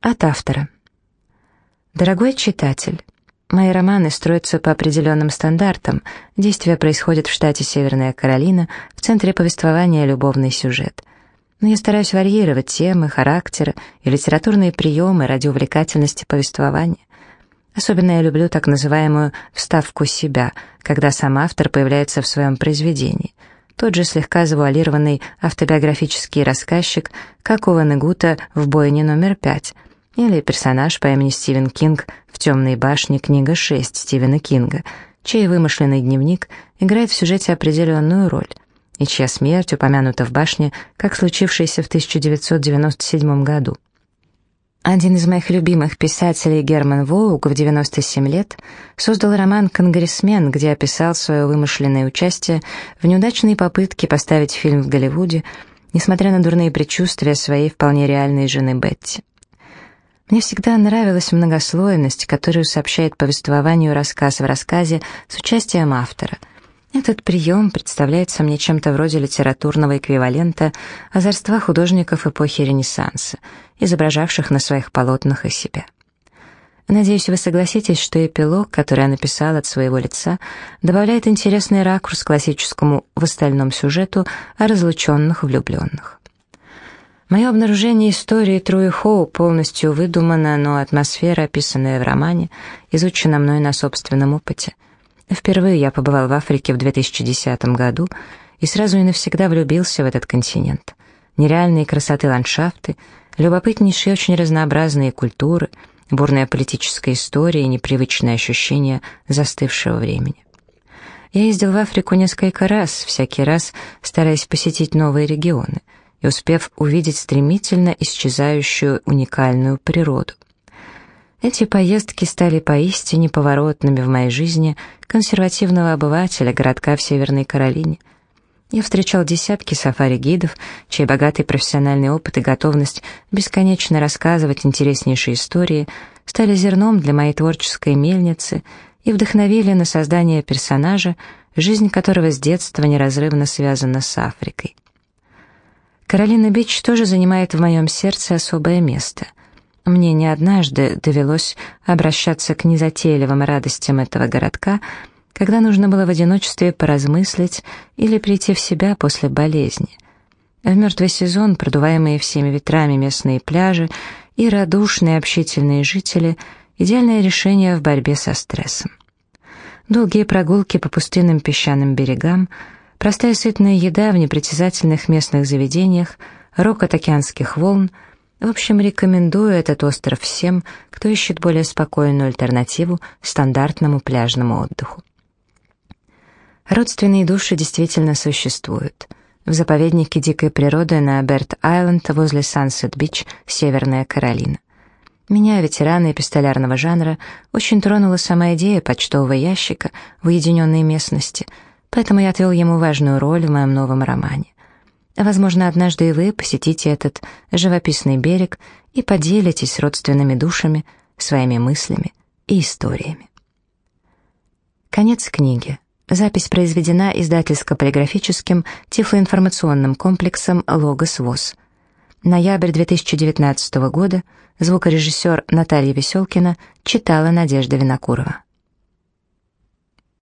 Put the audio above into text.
От автора. Дорогой читатель, мои романы строятся по определенным стандартам. Действие происходит в штате Северная Каролина, в центре повествования любовный сюжет. Но я стараюсь варьировать темы, характеры и литературные приемы ради увлекательности повествования. Особенно я люблю так называемую «вставку себя», когда сам автор появляется в своем произведении. Тот же слегка завуалированный автобиографический рассказчик, как у Ванегута в «Бойне номер пять», или персонаж по имени Стивен Кинг в «Темной башне» книга 6 Стивена Кинга, чей вымышленный дневник играет в сюжете определенную роль, и чья смерть упомянута в башне, как случившаяся в 1997 году. Один из моих любимых писателей Герман Воуг в 97 лет создал роман «Конгрессмен», где описал свое вымышленное участие в неудачной попытке поставить фильм в Голливуде, несмотря на дурные предчувствия своей вполне реальной жены Бетти. Мне всегда нравилась многослойность, которую сообщает повествованию рассказ в рассказе с участием автора. Этот прием представляется мне чем-то вроде литературного эквивалента озорства художников эпохи Ренессанса, изображавших на своих полотнах и себя. Надеюсь, вы согласитесь, что эпилог, который я написал от своего лица, добавляет интересный ракурс классическому в остальном сюжету о разлученных влюбленных. Мое обнаружение истории Труи Хоу полностью выдумано, но атмосфера, описанная в романе, изучена мной на собственном опыте. Впервые я побывал в Африке в 2010 году и сразу и навсегда влюбился в этот континент. Нереальные красоты ландшафты, любопытнейшие очень разнообразные культуры, бурная политическая история и непривычное ощущение застывшего времени. Я ездил в Африку несколько раз, всякий раз стараясь посетить новые регионы — и успев увидеть стремительно исчезающую уникальную природу. Эти поездки стали поистине поворотными в моей жизни консервативного обывателя городка в Северной Каролине. Я встречал десятки сафари-гидов, чей богатый профессиональный опыт и готовность бесконечно рассказывать интереснейшие истории стали зерном для моей творческой мельницы и вдохновили на создание персонажа, жизнь которого с детства неразрывно связана с Африкой. Каролина Бич тоже занимает в моем сердце особое место. Мне не однажды довелось обращаться к незатейливым радостям этого городка, когда нужно было в одиночестве поразмыслить или прийти в себя после болезни. В мертвый сезон продуваемые всеми ветрами местные пляжи и радушные общительные жители — идеальное решение в борьбе со стрессом. Долгие прогулки по пустынным песчаным берегам — Простая сытная еда в непритязательных местных заведениях, рокот океанских волн. В общем, рекомендую этот остров всем, кто ищет более спокойную альтернативу стандартному пляжному отдыху. Родственные души действительно существуют. В заповеднике дикой природы на Берт-Айленд возле Сансет-Бич, Северная Каролина. Меня, ветерана эпистолярного жанра, очень тронула сама идея почтового ящика в уединенной местности — поэтому я отвел ему важную роль в моем новом романе. Возможно, однажды и вы посетите этот живописный берег и поделитесь с родственными душами своими мыслями и историями. Конец книги. Запись произведена издательско-полиграфическим тифлоинформационным комплексом «Логос ВОЗ». Ноябрь 2019 года. Звукорежиссер Наталья Веселкина читала Надежда Винокурова.